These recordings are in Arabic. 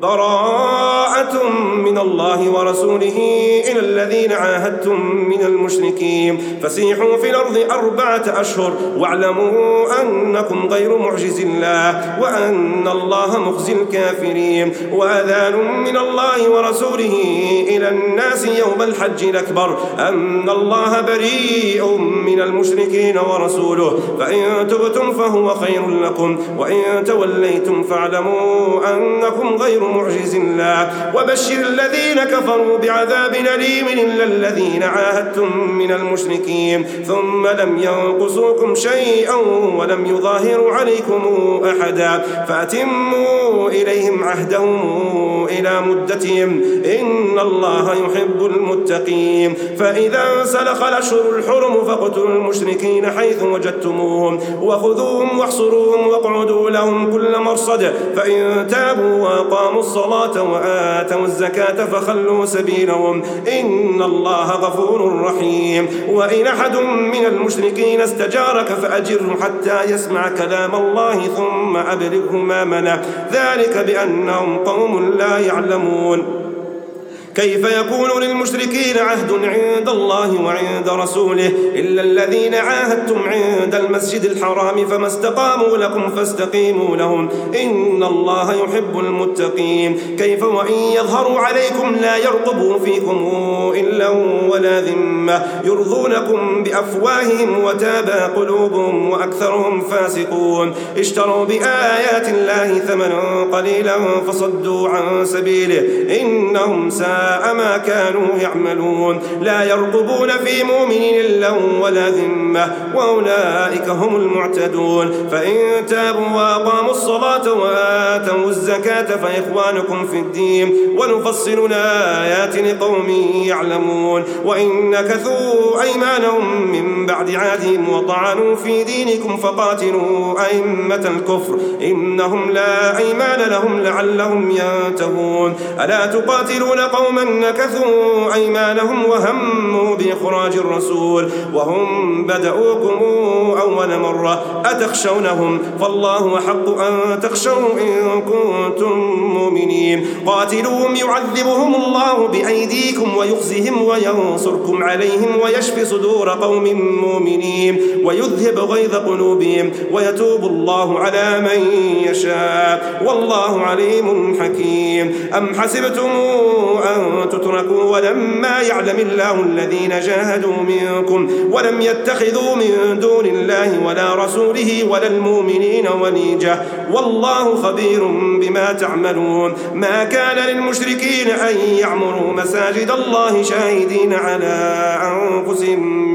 ضرائب من الله ورسوله إلى الذين عاهدتم من المشركين. فسيحوا في الأرض أربعة أشهر واعلموا أنكم غير معجز الله وأن الله مخزي الكافرين. وأذان من الله ورسوله إلى الناس يوم الحج الأكبر. أن الله بريء من المشركين ورسوله. فإن تبتم فهو خير لكم. وإن توليتم فاعلموا أنكم غير معجز الله. وبشر الذين كفروا بعذاب أليم إلا الذين عاهدتم من المشركين. ثم لم ينقصوكم شيئا ولم يظاهروا عليكم أحدا. فأتموا إليهم عهدهم إلى مدتهم. إن الله يحب المتقين. فإذا سلخ الأشهر الحرم فاقتلوا المشركين حيث وجدتموهم. وخذوهم واحصروهم واقعدوا لهم كل مرصد. فإن تابوا وأقاموا الصلاة وآتوا الزكاة فخلوا سبيلهم. إن الله غفور رحيم. وإن أحد من المشركين استجارك فأجره حتى يسمع كلام الله ثم أبلغه مامنه ذلك بأنهم قوم لا يعلمون. كيف يكون للمشركين عهد عند الله وعند رسوله إلا الذين عاهدتم عند المسجد الحرام فما استقاموا لكم فاستقيموا لهم. إن الله يحب المتقين. كيف وإن يظهروا عليكم لا يرقبوا فيكم إلا ولا ذمة. يرضونكم بأفواههم وتابى قلوبهم وأكثرهم فاسقون. اشتروا بآيات الله ثمنا قليلا فصدوا عن سبيله. إنهم ما كانوا يعملون. لا يرقبون في مؤمن إلا ولا ذمة وأولئك هم المعتدون. فإن تابوا وأقاموا الصلاة وآتوا الزكاة فإخوانكم في الدين ونفصل الآيات لقوم يعلمون. وإن نكثوا أيمانهم من بعد عهدهم وطعنوا في دينكم فقاتلوا أئمة الكفر. إنهم لا أيمان لهم لعلهم ينتهون. ألا تقاتلون قوم قوما نكثوا أيمانهم وهموا بإخراج الرسول وهم بدأوكم أول مرة أتخشونهم فالله أحق أن تخشوا إن كنتم مؤمنين قاتلوهم يعذبهم الله بأيديكم ويخزهم وينصركم عليهم ويشفي صدور قوم مؤمنين ويذهب غيظ قلوبهم ويتوب الله على من يشاء والله عليم حكيم أم حسبتم أن تتركوا ولما يعلم الله الذين جاهدوا منكم ولم يتخذوا من دون الله ولا رسوله ولا المؤمنين وليجة والله خبير بما تعملون ما كان للمشركين أن يعمروا مساجد الله شاهدين على أنفسهم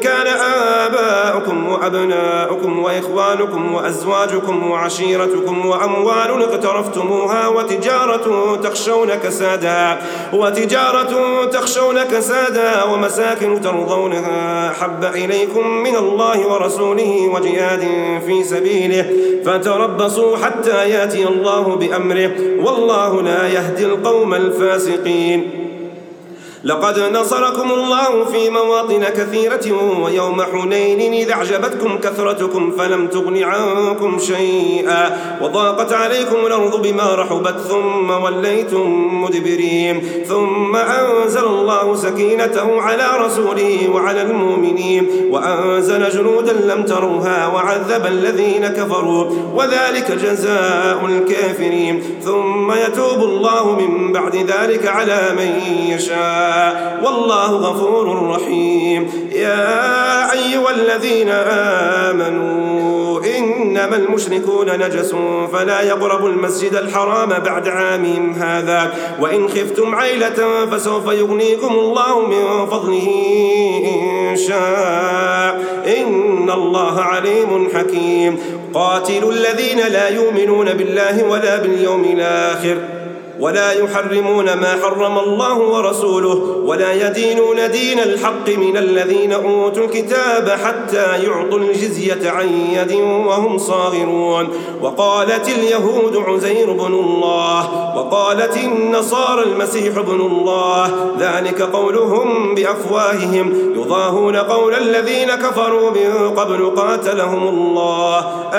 كان آباؤكم وأبناؤكم وإخوانكم وأزواجكم وعشيرتكم وأموال اقترفتموها وتجارة تخشون كسادها وتجارة تخشون كسادها ومساكن ترضونها حب إليكم من الله ورسوله وجهاد في سبيله فتربصوا حتى يأتي الله بأمره والله لا يهدي القوم الفاسقين. لقد نصركم الله في مواطن كثيرة ويوم حنين إذا أعجبتكم كثرتكم فلم تغن عنكم شيئا وضاقت عليكم الأرض بما رحبت ثم وليتم مدبرين ثم أنزل الله سكينته على رسوله وعلى المؤمنين وأنزل جنودا لم تروها وعذب الذين كفروا وذلك جزاء الكافرين ثم يتوب الله من بعد ذلك على من يشاء والله غفور رحيم. يا أيها الذين آمنوا إنما المشركون نجس فلا يقربوا المسجد الحرام بعد عامهم هذا. وإن خفتم عيلة فسوف يغنيكم الله من فضله إن شاء. إن الله عليم حكيم. قاتلوا الذين لا يؤمنون بالله ولا باليوم الآخر. ولا يحرمون ما حرم الله ورسوله ولا يدينون دين الحق من الذين أوتوا الكتاب حتى يعطوا الجزية عن يد وهم صاغرون. وقالت اليهود عزير بن الله وقالت النصارى المسيح بن الله ذلك قولهم بأفواههم يضاهون قول الذين كفروا من قبل قاتلهم الله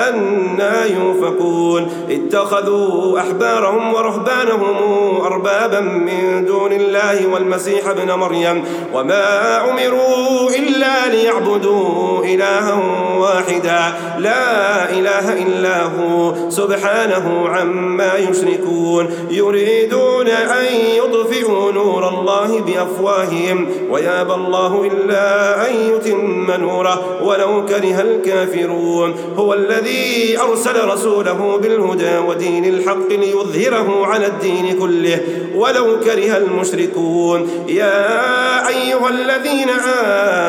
أنا يوفكون اتخذوا أحبارهم ورهبانهم اتخذوا أربابا من دون الله والمسيح ابن مريم وما أمروا إلا ليعبدوا إلها واحدا. لا إله إلا هو. سبحانه عما يشركون. يريدون أن يطفئوا نور الله بأفواههم. ويابى الله إلا أن يتم نوره. ولو كره الكافرون. هو الذي أرسل رسوله بالهدى ودين الحق ليظهره على الدين. الدين كله ولو كره المشركون. يا أيها الذين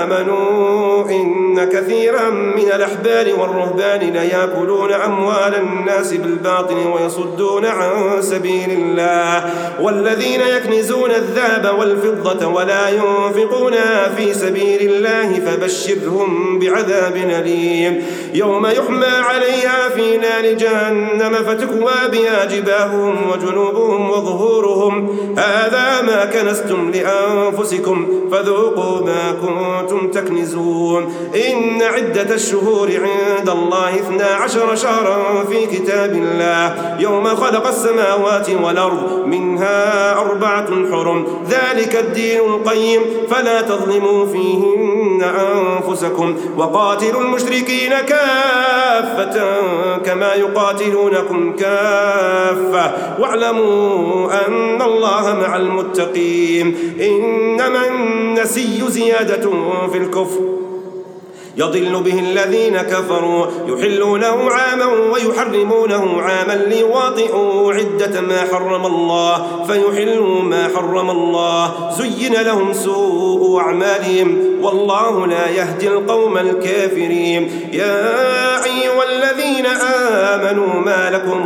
آمنوا إن كثيرا من الأحبار والرهبان ليأكلون أموال الناس بالباطل ويصدون عن سبيل الله. والذين يكنزون الذهب والفضة ولا ينفقونها في سبيل الله فبشرهم بعذاب أليم. يوم يحمى عليها في نار جهنم فتكوى بها جباههم وجنوبهم وظهورهم. هذا ما كنستم لأنفسكم فذوقوا ما كنتم تكنزون. إن عدة الشهور عند الله اثنا عشر شهرا في كتاب الله. يوم خلق السماوات والأرض منها أربعة حرم. ذلك الدين القيم. فلا تظلموا فيهن أنفسكم. وقاتلوا المشركين كافة كما يقاتلونكم كافة. واعلموا أن الله مع المتقين. إنما النسي زيادة في الكفر يضل به الذين كفروا يحلونه عاما ويحرمونه عاما ليواطئوا عدة ما حرم الله فيحلوا ما حرم الله زين لهم سوء أعمالهم والله لا يهدي القوم الكافرين يا أيها الذين آمنوا ما لكم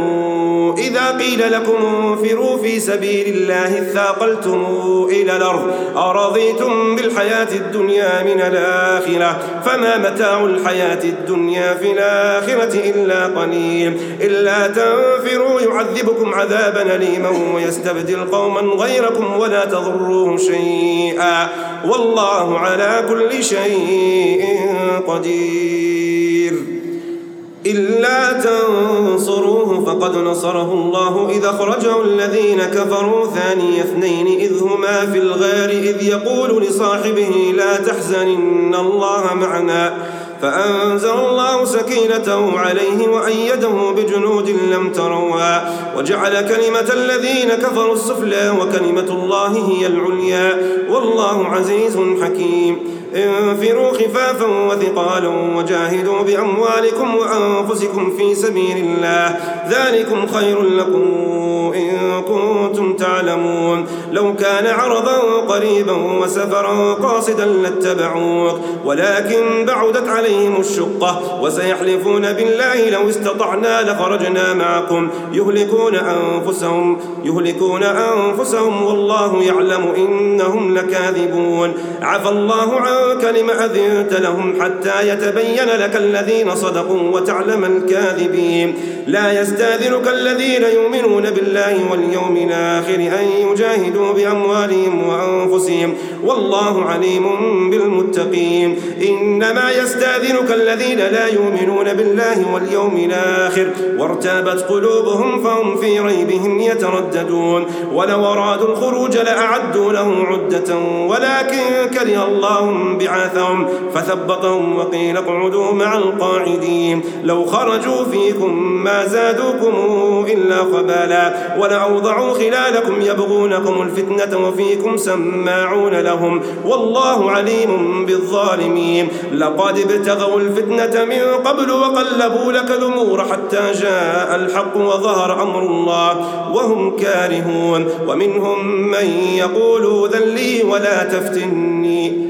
إذا قيل لكم انفروا في سبيل الله اثاقلتم إلى الأرض أرضيتم بالحياة الدنيا من الآخرة فما متاع الحياة الدنيا في الآخرة إلا قليل إلا تنفروا يعذبكم عذابا أليما ويستبدل قوما غيركم ولا تضروه شيئا والله على كل شيء قدير إلا تنصروه فقد نصره الله إذا خرجه الذين كفروا ثاني اثنين إذ هما في الغار إذ يقول لصاحبه لا تحزن إن الله معنا فأنزل الله سكينته عليه وأيده بجنود لم تروها وجعل كلمة الذين كفروا السفلى وكلمة الله هي العليا والله عزيز حكيم انفروا خفافا وثقالا وجاهدوا بأموالكم وأنفسكم في سبيل الله. ذلكم خير لكم إن كنتم تعلمون. لو كان عرضا قريبا وسفرا قاصدا لاتبعوك ولكن بعدت عليهم الشقة. وسيحلفون بالله لو استطعنا لخرجنا معكم. يهلكون أنفسهم يهلكون أنفسهم والله يعلم إنهم لكاذبون. عفى الله عن وأنك لم أذنت لهم حتى يتبين لك الذين صدقوا وتعلم الكاذبين. لا يستأذنك الذين يؤمنون بالله واليوم الآخر أن يجاهدوا بأموالهم وأنفسهم. والله عليم بالمتقين. إنما يستأذنك الذين لا يؤمنون بالله واليوم الآخر. وارتابت قلوبهم فهم في ريبهم يترددون. ولو أرادوا الخروج لأعدوا له عدة. ولكن كره الله بعاثهم فثبطهم وقيل اقعدوا مع القاعدين. لو خرجوا فيكم ما زادوكم إلا خبالا. ولأوضعوا خلالكم يبغونكم الفتنة وفيكم سماعون لهم. والله عليم بالظالمين. لقد ابتغوا الفتنة من قبل وقلبوا لك الأمور حتى جاء الحق وظهر أمر الله وهم كارهون. ومنهم من يقول ذلي ولا تفتني.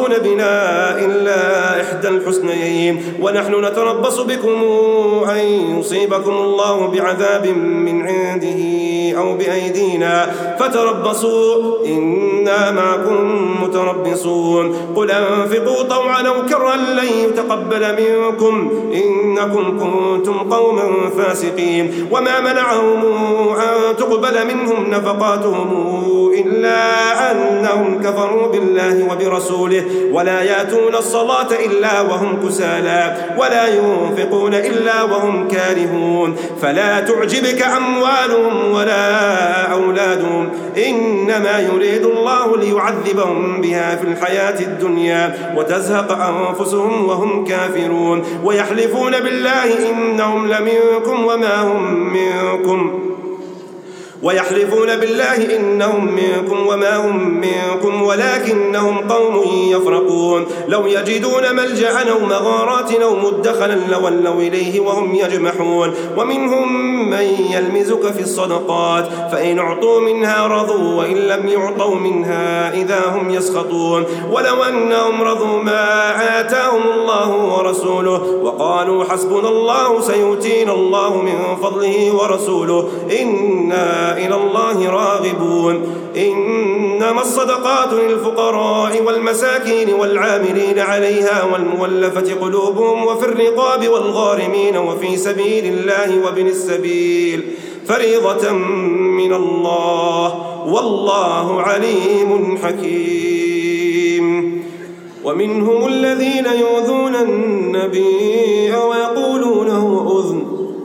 بنا إلا إحدى الحسنيين. ونحن نتربص بكم أن يصيبكم الله بعذاب من عنده أو بأيدينا. فتربصوا إنا معكم متربصون. قل أنفقوا طوعا أو كرا لن يتقبل منكم. إنكم كنتم قوما فاسقين. وما منعهم أن تقبل منهم نفقاتهم إلا أنهم كفروا بالله وبرسوله. ولا ياتون الصلاة إلا وهم كسالى ولا ينفقون إلا وهم كارهون. فلا تعجبك أموالهم ولا أولادهم إنما يريد الله ليعذبهم بها في الحياة الدنيا وتزهق أنفسهم وهم كافرون. ويحلفون بالله إنهم لمنكم وما هم منكم. ويحلفون بالله إنهم منكم وما هم منكم ولكنهم قوم يفرقون. لو يجدون ملجأ أو مغارات أو مدخلا لولوا إليه وهم يجمحون. ومنهم من يلمزك في الصدقات فإن أعطوا منها رضوا وإن لم يعطوا منها إذا هم يسخطون. ولو أنهم رضوا ما آتاهم الله ورسوله وقالوا حسبنا الله سيؤتينا الله من فضله ورسوله. إنا إلى الله راغبون. إنما الصدقات للفقراء والمساكين والعاملين عليها والمولفة قلوبهم وفي الرقاب والغارمين وفي سبيل الله وابن السبيل فريضة من الله. والله عليم حكيم. ومنهم الذين يؤذون النبي ويقولون هو أذن.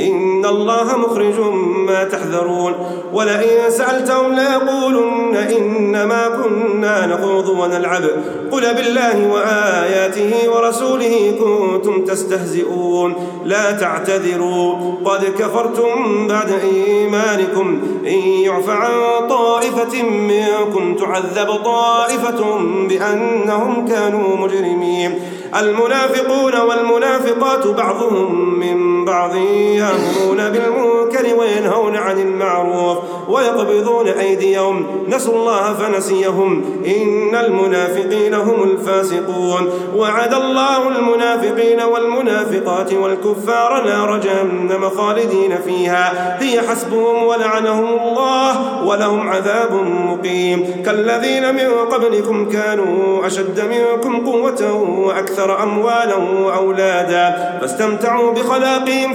إن الله مخرج ما تحذرون. ولئن سألتهم ليقولن إنما كنا نخوض ونلعب. قل بالله وآياته ورسوله كنتم تستهزئون. لا تعتذروا. قد كفرتم بعد إيمانكم. إن يعف عن طائفة منكم تعذب طائفة بأنهم كانوا مجرمين. المنافقون والمنافقات بعضهم من بعض. يأمرون بالمنكر وينهون عن المعروف ويقبضون أيديهم. نسوا الله فنسيهم. إن المنافقين هم الفاسقون. وعد الله المنافقين والمنافقات والكفار نار جهنم خالدين فيها. هي حسبهم ولعنهم الله ولهم عذاب مقيم. كالذين من قبلكم كانوا أشد منكم قوة وأكثر أموالا وأولادا. فاستمتعوا بخلاقهم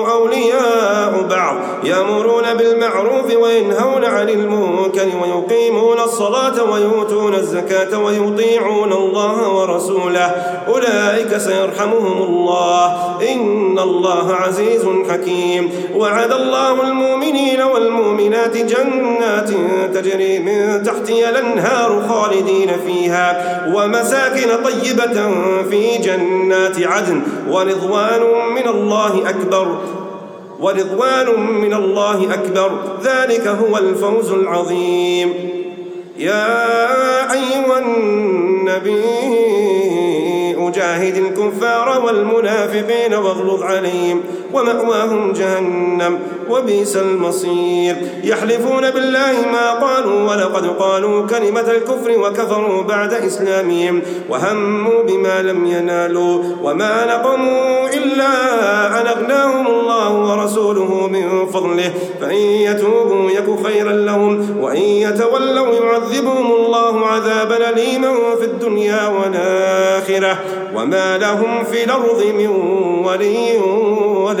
يأمرون بالمعروف وينهون عن المنكر ويقيمون الصلاة ويؤتون الزكاة ويطيعون الله ورسوله. أولئك سيرحمهم الله. إن الله عزيز حكيم. وعد الله المؤمنين والمؤمنات جنات تجري من تحتها الأنهار خالدين فيها. ومساكن طيبة في جنات عدن. ورضوان من الله أكبر. ورضوان من الله أكبر. ذلك هو الفوز العظيم. يا أيها النبي جاهد الكفار والمنافقين واغلظ عليهم. ومأواهم جهنم وبئس المصير. يحلفون بالله ما قالوا ولقد قالوا كلمة الكفر وكفروا بعد إسلامهم وهموا بما لم ينالوا وما نقموا إلا أن أغناهم الله ورسوله من فضله. فإن يتوبوا يك خيرا لهم وإن يتولوا يعذبهم الله عذابا أليما في الدنيا والآخرة. وما لهم في الأرض من ولي ولا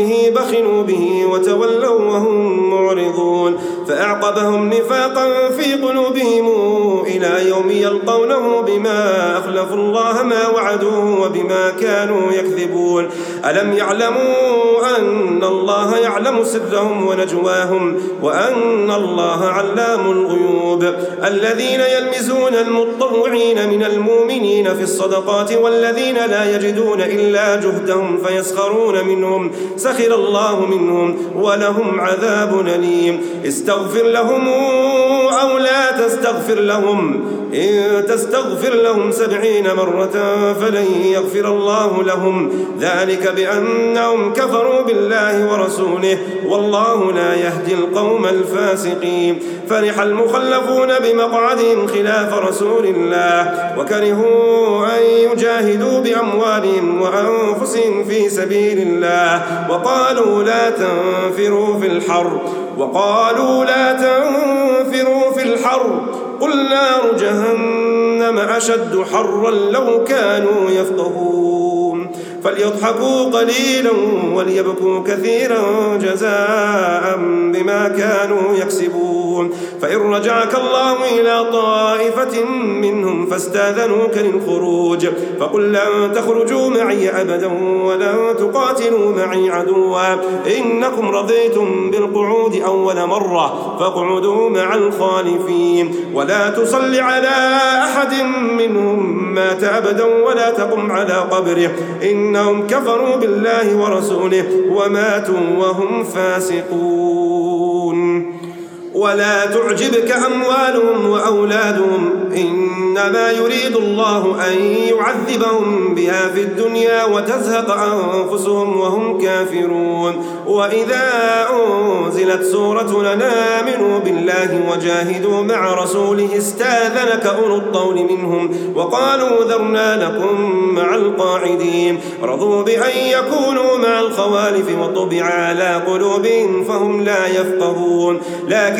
فضله بخلوا به وتولوا وهم معرضون فأعقبهم نفاقا في قلوبهم إلى يوم يلقونه بما أخلفوا الله ما وعدوه وبما كانوا يكذبون. ألم يعلموا أن الله يعلم سرهم ونجواهم وأن الله علام الغيوب؟ الذين يلمزون المطوعين من المؤمنين في الصدقات والذين لا يجدون إلا جهدهم فيسخرون منهم. سخر الله منهم ولهم عذاب أليم. استغفر لهم أو لا تستغفر لهم. إن تستغفر لهم سبعين مرة فلن يغفر الله لهم. ذلك بأنهم كفروا بالله ورسوله. والله لا يهدي القوم الفاسقين. فرح المخلفون بمقعدهم خلاف رسول الله. وكرهوا أن يجاهدوا بأموالهم وأنفسهم في سبيل الله. وقالوا لا تنفروا في الحر وقالوا لا تنفروا في الحر. قل نار جهنم أشد حرا لو كانوا يفقهون. فليضحكوا قليلا وليبكوا كثيرا جزاء بما كانوا يكسبون. فإن رجعك الله إلى طائفة منهم فاستأذنوك للخروج فقل لن تخرجوا معي أبدا ولن تقاتلوا معي عدوا. إنكم رضيتم بالقعود أول مرة فاقعدوا مع الخالفين. ولا تصل على أحد منهم مات أبدا ولا تقم على قبره. إنهم كفروا بالله ورسوله وماتوا وهم فاسقون. ولا تعجبك أموالهم وأولادهم إنما يريد الله أن يعذبهم بها في الدنيا وتزهق أنفسهم وهم كافرون. وإذا أنزلت سورة لنا آمنوا بالله وجاهدوا مع رسوله استاذنك أولو الطول منهم وقالوا ذرنا لكم مع القاعدين. رضوا بأن يكونوا مع الخوالف وطبع على قلوبهم فهم لا يفقهون. لكن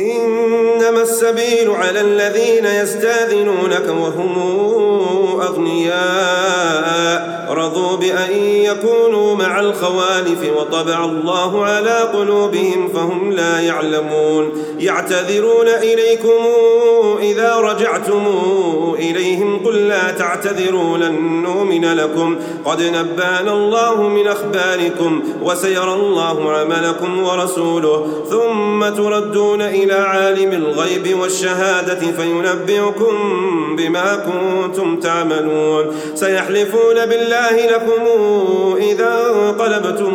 إنما السبيل على الذين يستاذنونك وهم أغنياء. رضوا بأن يكونوا مع الخوالف وطبع الله على قلوبهم فهم لا يعلمون. يعتذرون إليكم إذا رجعتم إليهم قل لا تعتذروا لن نؤمن لكم. قد نبأنا الله من أخباركم وسيرى الله عملكم ورسوله. ثم تردون إلى عالم الغيب والشهادة فينبئكم بما كنتم تعملون. سيحلفون بالله لكم إذا انقلبتم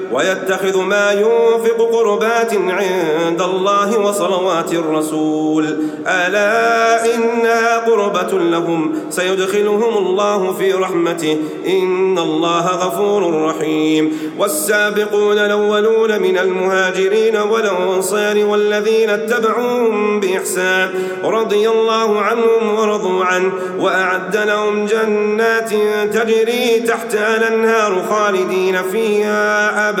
ويتخذ ما ينفق قربات عند الله وصلوات الرسول. ألا إنها قربة لهم سيدخلهم الله في رحمته. إن الله غفور رحيم. والسابقون الأولون من المهاجرين والأنصار والذين اتبعوهم بإحسان رضي الله عنهم ورضوا عنه. وأعد لهم جنات تجري تحتها الأنهار خالدين فيها أبدا.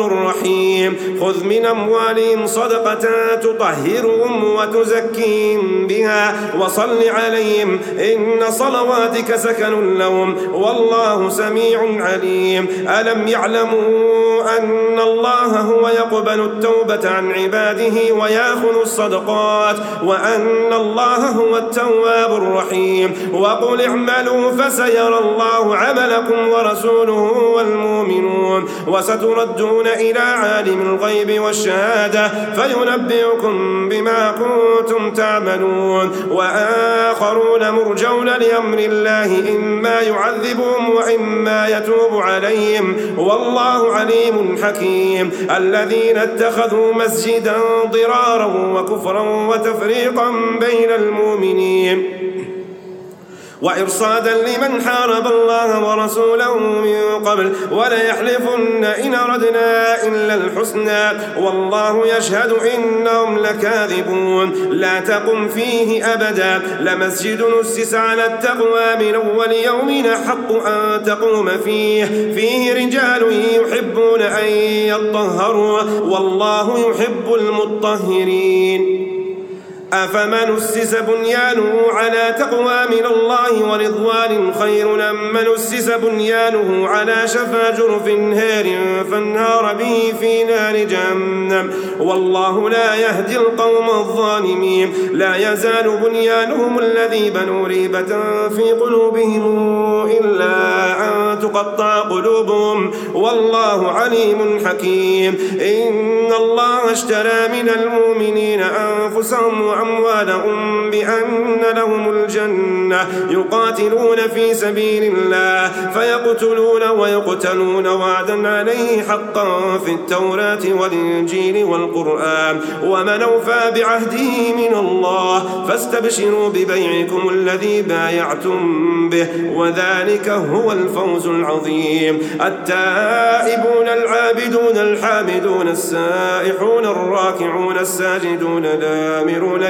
غفور رحيم خذ من أموالهم صدقة تطهرهم وتزكيهم بها وصل عليهم إن صلواتك سكن لهم والله سميع عليم. ألم يعلموا أن الله هو يقبل التوبة عن عباده ويأخذ الصدقات وأن الله هو التواب الرحيم. وقل اعملوا فسيرى الله عملكم ورسوله والمؤمنون. وستردون إلى عالم الغيب والشهادة فينبئكم بما كنتم تعملون وآخرون مرجون لأمر الله إما يعذبهم وإما يتوب عليهم والله عليم حكيم الذين اتخذوا مسجدا ضرارا وكفرا وتفريقا بين المؤمنين وإرصادا لمن حارب الله ورسوله من قبل وليحلفن إن أردنا إلا الحسنى. والله يشهد إنهم لكاذبون. لا تقم فيه أبدا. لمسجد نسس على التقوى من أول يوم حق أن تقوم فيه. فيه رجال يحبون أن يطهروا والله يحب المطهرين. أفمن أسس بنيانه على تقوى من الله ورضوان خير أم من أسس بنيانه على شفا جرف هار فانهار به في نار جهنم؟ والله لا يهدي القوم الظالمين. لا يزال بنيانهم الذي بنوا ريبة في قلوبهم إلا أن تقطع قلوبهم. والله عليم حكيم. إن الله اشترى من المؤمنين أنفسهم وأموالهم بأن لهم الجنة يقاتلون في سبيل الله فيقتلون ويقتلون وعدا عليه حقا في التوراة والإنجيل والقرآن ومن أوفى بعهده من الله فاستبشروا ببيعكم الذي بايعتم به وذلك هو الفوز العظيم التائبون العابدون الحامدون السائحون الراكعون الساجدون الآمرون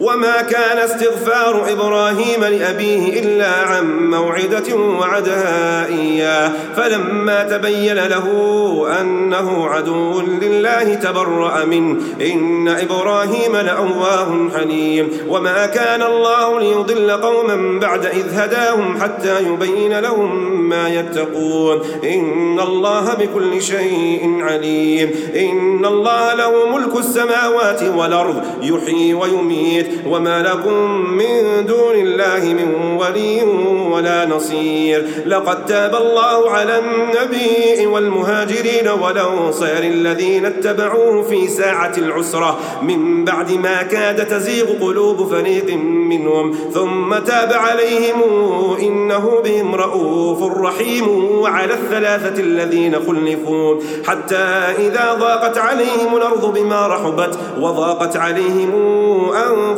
وما كان استغفار إبراهيم لأبيه إلا عن موعدة وعدها إياه. فلما تبين له أنه عدو لله تبرأ منه. إن إبراهيم لأواه حليم. وما كان الله ليضل قوما بعد إذ هداهم حتى يبين لهم ما يتقون. إن الله بكل شيء عليم. إن الله له ملك السماوات والأرض يحيي ويميت. وما لكم من دون الله من ولي ولا نصير. لقد تاب الله على النبي والمهاجرين والأنصار الذين اتبعوه في ساعة العسرة. من بعد ما كاد تزيغ قلوب فريق منهم. ثم تاب عليهم إنه بهم رؤوف رحيم وعلى الثلاثة الذين خلفوا. حتى إذا ضاقت عليهم الأرض بما رحبت وضاقت عليهم أنفسهم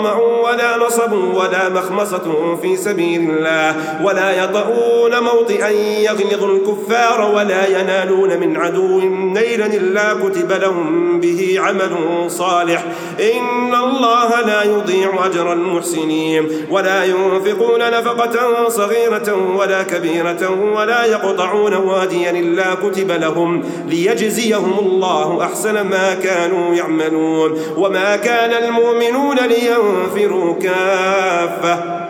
ظمأ ولا نصب ولا مخمصة في سبيل الله ولا يطؤون موطئا يغلظ الكفار ولا ينالون من عدو نيلا إلا كتب لهم به عمل صالح إن الله لا يضيع أجر المحسنين ولا ينفقون نفقة صغيرة ولا كبيرة ولا يقطعون واديا إلا كتب لهم ليجزيهم الله أحسن ما كانوا يعملون وما كان المؤمنون لينفروا كافة.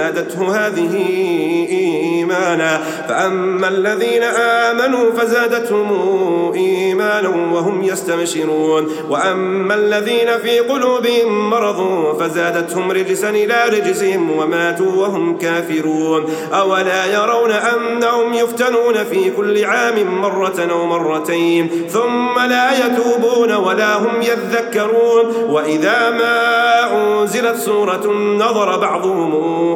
زادته هذه إيمانا. فأما الذين آمنوا فزادتهم إيمانا وهم يستبشرون. وأما الذين في قلوبهم مرض فزادتهم رجسا إلى رجسهم وماتوا وهم كافرون. أولا يرون أنهم يفتنون في كل عام مرة أو مرتين ثم لا يتوبون ولا هم يذكرون. وإذا ما أنزلت سورة نظر بعضهم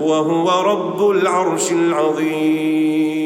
وهو رب العرش العظيم.